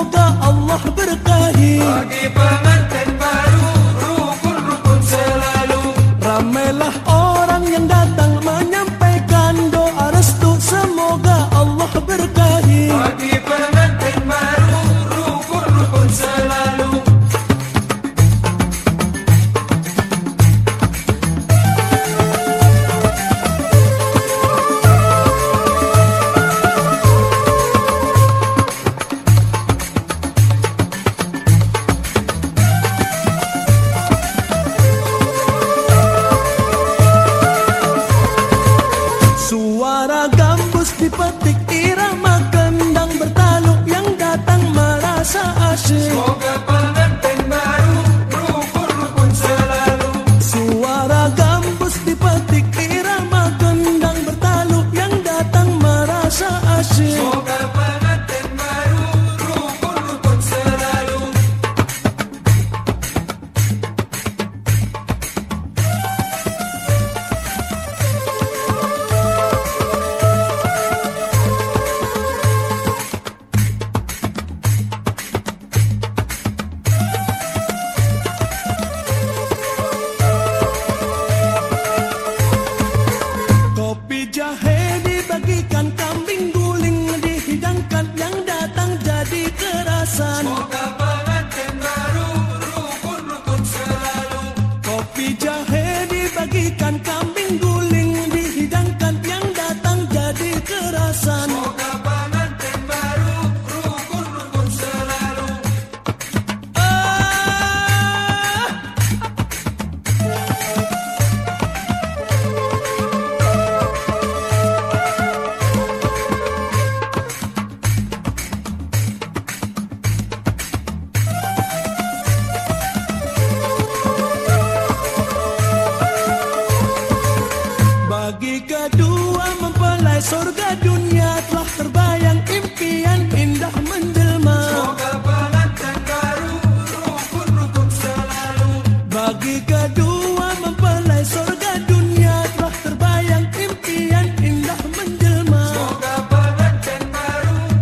semoga Allah berkahi. Bagi pemantin baru, rukun-rukun selalu. Ramailah orang yang datang menyampaikan doa restu. Semoga Allah berkahi. ikan kambing surga dunia.